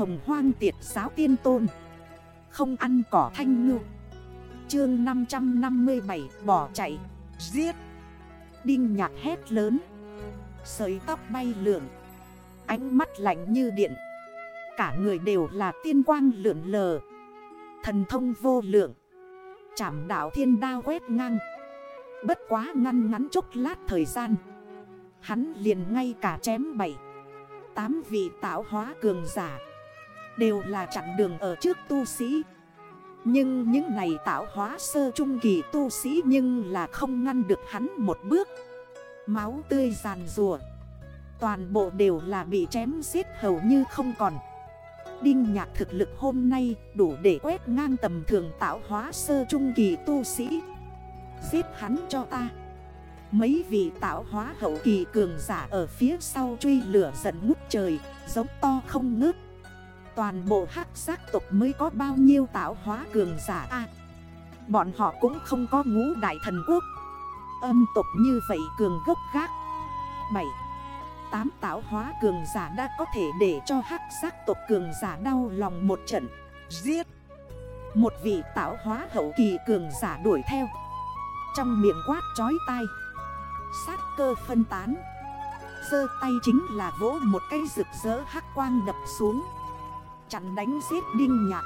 hồng hoang tiệt giáo tiên tôn. Không ăn cỏ thanh ngư. Chương 557 bỏ chạy. Giết. Đinh nhạc hét lớn. Sợi tóc bay lượn. Ánh mắt lạnh như điện. Cả người đều là tiên quang lượn lờ. Thần thông vô lượng. Chảm đảo thiên đao quét ngang. Bất quá ngăn ngắn chốc lát thời gian. Hắn liền ngay cả chém bảy. Tám vị tạo hóa cường giả. Đều là chặn đường ở trước tu sĩ. Nhưng những này tạo hóa sơ trung kỳ tu sĩ Nhưng là không ngăn được hắn một bước. Máu tươi giàn rùa. Toàn bộ đều là bị chém giết hầu như không còn. Đinh nhạc thực lực hôm nay đủ để quét ngang tầm thường tạo hóa sơ trung kỳ tu sĩ. Giết hắn cho ta. Mấy vị tạo hóa hậu kỳ cường giả ở phía sau truy lửa giận ngút trời, Giống to không ngớt. Toàn bộ hắc giác tộc mới có bao nhiêu tạo hóa cường giả a. Bọn họ cũng không có ngũ đại thần quốc. Âm tộc như vậy cường gốc gác. 7 tám tạo hóa cường giả đã có thể để cho hắc giác tộc cường giả đau lòng một trận. Giết. Một vị tạo hóa hậu kỳ cường giả đuổi theo. Trong miệng quát chói tai. Sát cơ phân tán. Sơ tay chính là vỗ một cây rực rỡ hắc quang đập xuống. Chặn đánh giết đinh nhạc.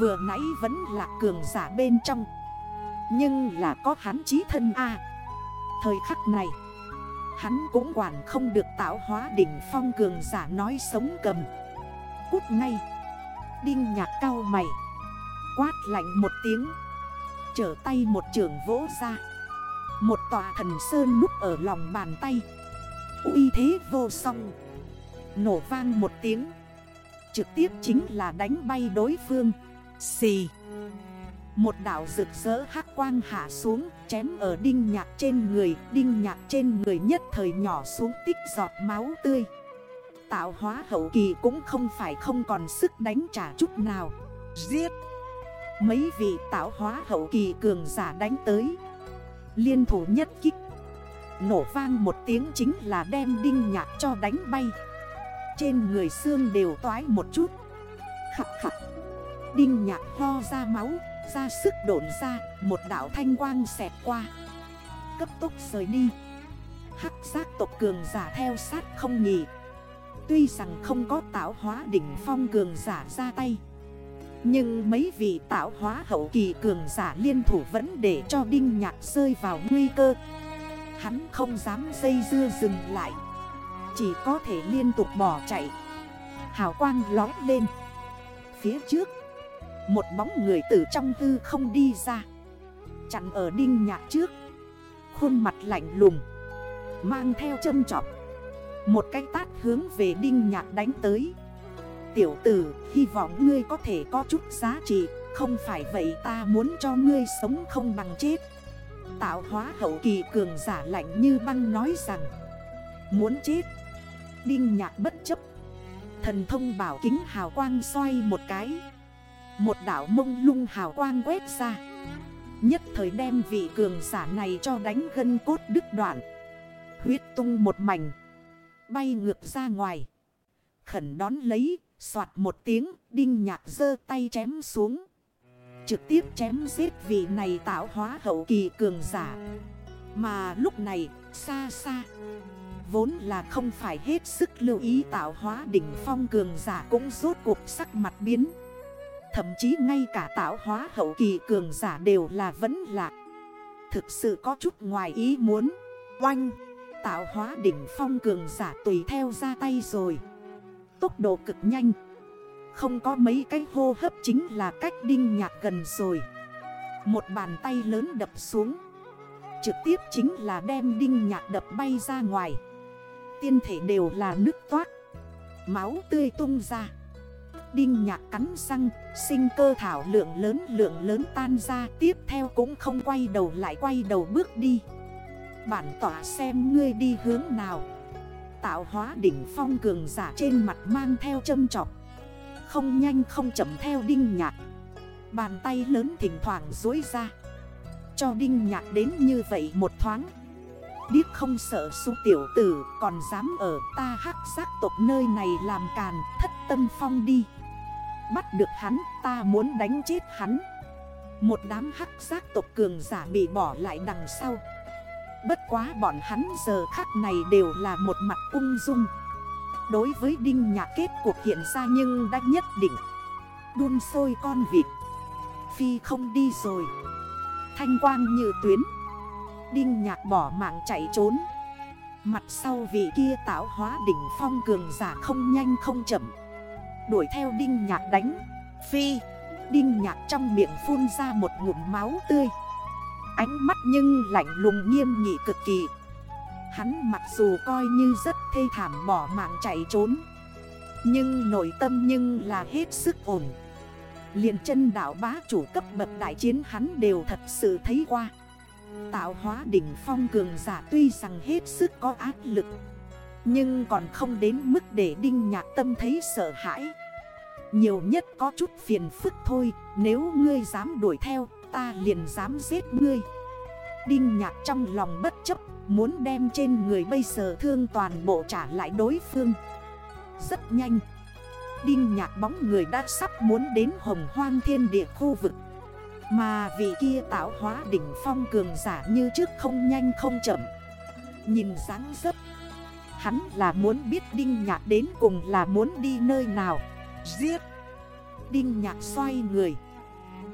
Vừa nãy vẫn là cường giả bên trong. Nhưng là có hắn chí thân A. Thời khắc này, Hắn cũng quản không được tạo hóa đỉnh phong cường giả nói sống cầm. Cút ngay. Đinh nhạc cao mày. Quát lạnh một tiếng. Trở tay một trường vỗ ra. Một tòa thần sơn núp ở lòng bàn tay. Uy thế vô song. Nổ vang một tiếng. Trực tiếp chính là đánh bay đối phương. Xì. Một đảo rực rỡ hắc quang hạ xuống, Chém ở đinh nhạc trên người, Đinh nhạc trên người nhất thời nhỏ xuống tích giọt máu tươi. Tạo hóa hậu kỳ cũng không phải không còn sức đánh trả chút nào. Giết. Mấy vị tạo hóa hậu kỳ cường giả đánh tới. Liên thủ nhất kích. Nổ vang một tiếng chính là đem đinh nhạc cho đánh bay. Trên người xương đều toái một chút. Khắc khắc Đinh nhạc ho ra máu, ra sức đổn ra, Một đảo thanh quang xẹt qua. Cấp tốc rời đi. Hắc giác tộc cường giả theo sát không nghỉ. Tuy rằng không có tạo hóa đỉnh phong cường giả ra tay, Nhưng mấy vị tạo hóa hậu kỳ cường giả liên thủ vẫn để cho đinh nhạc rơi vào nguy cơ. Hắn không dám dây dưa dừng lại. Chỉ có thể liên tục bỏ chạy. Hào quang lói lên. Phía trước, một bóng người từ trong tư không đi ra. Chặn ở đinh nhạc trước. Khuôn mặt lạnh lùng. Mang theo châm trọc Một cái tát hướng về đinh nhạc đánh tới. Tiểu tử, hy vọng ngươi có thể có chút giá trị. Không phải vậy ta muốn cho ngươi sống không bằng chết. Tạo hóa hậu kỳ cường giả lạnh như băng nói rằng. Muốn chết Đinh nhạc bất chấp. Thần thông bảo kính hào quang xoay một cái. Một đảo mông lung hào quang quét ra. Nhất thời đem vị cường giả này cho đánh gân cốt đứt đoạn. Huyết tung một mảnh. Bay ngược ra ngoài. Khẩn đón lấy Xoạt một tiếng, Đinh nhạc dơ tay chém xuống. Trực tiếp chém giết vị này tạo hóa hậu kỳ cường giả. Mà lúc này, xa xa Vốn là không phải hết sức lưu ý tạo hóa đỉnh phong cường giả cũng rốt cuộc sắc mặt biến. Thậm chí ngay cả tạo hóa hậu kỳ cường giả đều là vẫn lạc. Thực sự có chút ngoài ý muốn. Oanh, Tạo hóa đỉnh phong cường giả tùy theo ra tay rồi. Tốc độ cực nhanh. Không có mấy cái hô hấp chính là cách đinh nhạc gần rồi. Một bàn tay lớn đập xuống. Trực tiếp chính là đem đinh nhạc đập bay ra ngoài. Tiên thể đều là nước toát. Máu tươi tung ra. Đinh nhạc cắn răng, sinh cơ thảo lượng lớn lượng lớn tan ra Tiếp theo cũng không quay đầu lại quay đầu bước đi. Bản tỏa xem ngươi đi hướng nào. Tạo hóa đỉnh phong cường giả trên mặt mang theo châm trọc Không nhanh không chậm theo đinh nhạc. Bàn tay lớn thỉnh thoảng dối ra. Cho đinh nhạc đến như vậy một thoáng điếc không sợ su tiểu tử, Còn dám ở ta hắc giác tộc nơi này làm càn, Thất tâm phong đi. Bắt được hắn, ta muốn đánh chết hắn. Một đám hắc giác tộc cường giả bị bỏ lại đằng sau. Bất quá bọn hắn giờ khắc này đều là một mặt ung dung. Đối với Đinh Nhạc kết cuộc hiện ra nhưng đã nhất định. Đun sôi con vịt. Phi không đi rồi. Thanh quang như tuyến. Đinh Nhạc bỏ mạng chạy trốn. Mặt sau vị kia tạo hóa đỉnh phong cường giả không nhanh không chậm. Đuổi theo Đinh Nhạc đánh. Phi, Đinh Nhạc trong miệng phun ra một ngụm máu tươi. Ánh mắt nhưng lạnh lùng nghiêm nghị cực kỳ. Hắn mặc dù coi như rất thê thảm bỏ mạng chạy trốn, Nhưng nội tâm nhưng là hết sức ổn. Liền chân đảo bá chủ cấp bậc đại chiến hắn đều thật sự thấy qua. Tạo hóa đỉnh phong cường giả tuy rằng hết sức có áp lực, Nhưng còn không đến mức để đinh nhạc tâm thấy sợ hãi. Nhiều nhất có chút phiền phức thôi, Nếu ngươi dám đuổi theo, ta liền dám giết ngươi. Đinh nhạc trong lòng bất chấp, Muốn đem trên người bây giờ thương toàn bộ trả lại đối phương. Rất nhanh, Đinh nhạc bóng người đã sắp muốn đến hồng hoang thiên địa khu vực. Mà vị kia tạo hóa đỉnh phong cường giả như trước không nhanh không chậm. Nhìn sáng dấp, Hắn là muốn biết Đinh Nhạc đến cùng là muốn đi nơi nào. Giết! Đinh Nhạc xoay người,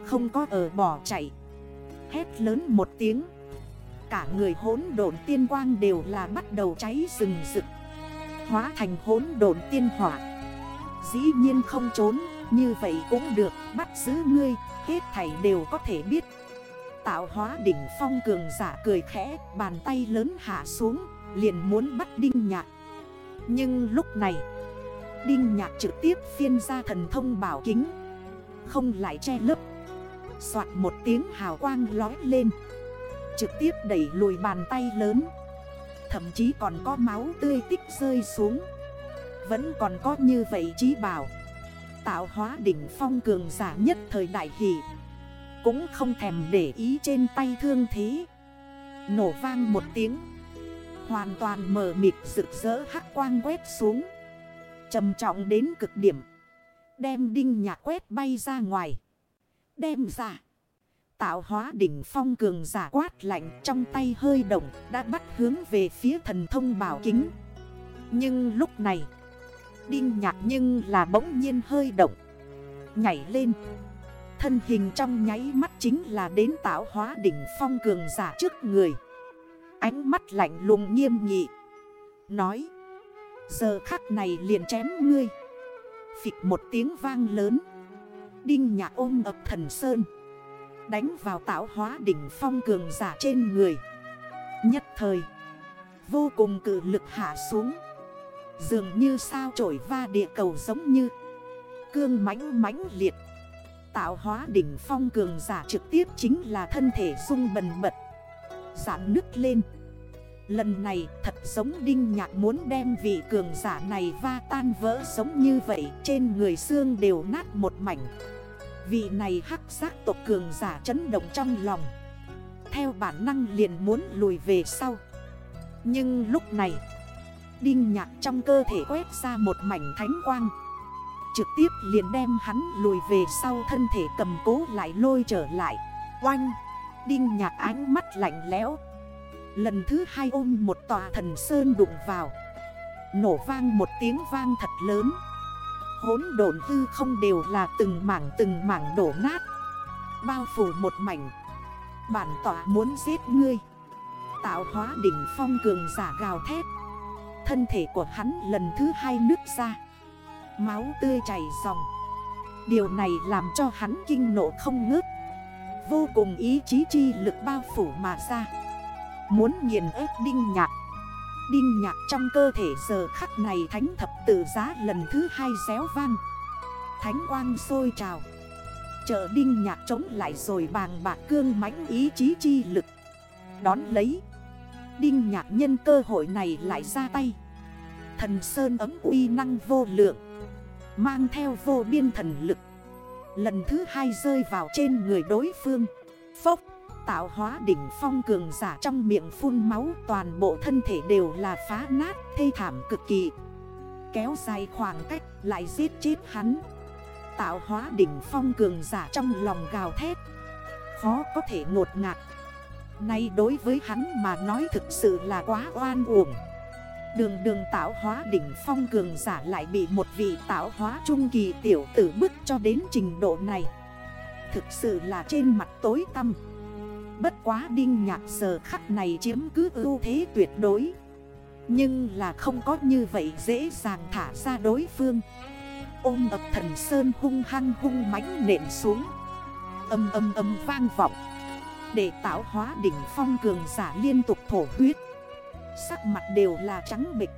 Không có ở bỏ chạy. Hét lớn một tiếng, Cả người hốn độn tiên quang đều là bắt đầu cháy rừng rực, Hóa thành hốn độn tiên hỏa. Dĩ nhiên không trốn. Như vậy cũng được, Bắt giữ ngươi, Hết thảy đều có thể biết. Tạo hóa đỉnh phong cường giả cười khẽ, Bàn tay lớn hạ xuống, Liền muốn bắt đinh nhạc. Nhưng lúc này, Đinh nhạc trực tiếp phiên ra thần thông bảo kính. Không lại che lấp. Xoạt một tiếng hào quang lói lên. Trực tiếp đẩy lùi bàn tay lớn. Thậm chí còn có máu tươi tích rơi xuống. Vẫn còn có như vậy trí bảo. Tạo hóa đỉnh phong cường giả nhất thời đại hỷ. Cũng không thèm để ý trên tay thương thế. Nổ vang một tiếng. Hoàn toàn mở mịt rực rỡ hắc quang quét xuống. Trầm trọng đến cực điểm. Đem đinh nhạc quét bay ra ngoài. Đem ra. Tạo hóa đỉnh phong cường giả quát lạnh trong tay hơi động Đã bắt hướng về phía thần thông bảo kính. Nhưng lúc này Đinh nhạc nhưng là bỗng nhiên hơi động. Nhảy lên. Thân hình trong nháy mắt chính là đến tạo hóa đỉnh phong cường giả trước người. Ánh mắt lạnh lùng nghiêm nghị. Nói. Giờ khắc này liền chém ngươi. Phịch một tiếng vang lớn. Đinh nhạc ôm ập thần sơn. Đánh vào tạo hóa đỉnh phong cường giả trên người. Nhất thời. Vô cùng cử lực hạ xuống. Dường như sao trổi va địa cầu giống như Cương mãnh mãnh liệt. Tạo hóa đỉnh phong cường giả trực tiếp chính là thân thể sung bần bật, Giãn nứt lên. Lần này thật giống đinh nhạc muốn đem vị cường giả này va tan vỡ giống như vậy, Trên người xương đều nát một mảnh. Vị này hắc giác tộc cường giả chấn động trong lòng, Theo bản năng liền muốn lùi về sau. Nhưng lúc này Đinh nhạc trong cơ thể quét ra một mảnh thánh quang. Trực tiếp liền đem hắn lùi về sau thân thể cầm cố lại lôi trở lại. Oanh! Đinh nhạc ánh mắt lạnh lẽo. Lần thứ hai ôm một tòa thần sơn đụng vào. Nổ vang một tiếng vang thật lớn. Hốn độn hư không đều là từng mảng từng mảng đổ nát. Bao phủ một mảnh. Bản tỏa muốn giết ngươi. Tạo hóa đỉnh phong cường giả gào thét. Thân thể của hắn lần thứ hai nứt ra. Máu tươi chảy dòng. Điều này làm cho hắn kinh nộ không ngớt. Vô cùng ý chí chi lực bao phủ mà ra. Muốn nghiền ép đinh nhạc. Đinh nhạc trong cơ thể giờ khắc này thánh thập tự giá lần thứ hai xéo vang. Thánh quang sôi trào. Chợ đinh nhạc chống lại rồi bàng bạc cương mãnh ý chí chi lực. Đón lấy. Đinh nhạc nhân cơ hội này lại ra tay. Thần Sơn ấm uy năng vô lượng, Mang theo vô biên thần lực. Lần thứ hai rơi vào trên người đối phương. Phốc, tạo hóa đỉnh phong cường giả trong miệng phun máu, Toàn bộ thân thể đều là phá nát, thê thảm cực kỳ. Kéo dài khoảng cách, lại giết chết hắn. Tạo hóa đỉnh phong cường giả trong lòng gào thét. Khó có thể ngột ngạt. Nay đối với hắn mà nói thực sự là quá oan uổng. Đường đường tạo hóa đỉnh phong cường giả lại bị một vị tạo hóa trung kỳ tiểu tử bức cho đến trình độ này. Thực sự là trên mặt tối tâm. Bất quá đinh nhạc giờ khắc này chiếm cứ ưu thế tuyệt đối. Nhưng là không có như vậy dễ dàng thả ra đối phương. Ôm ập thần sơn hung hăng hung mãnh nện xuống. Âm âm âm vang vọng. Để tạo hóa đỉnh phong cường giả liên tục thổ huyết. Sắc mặt đều là trắng bịch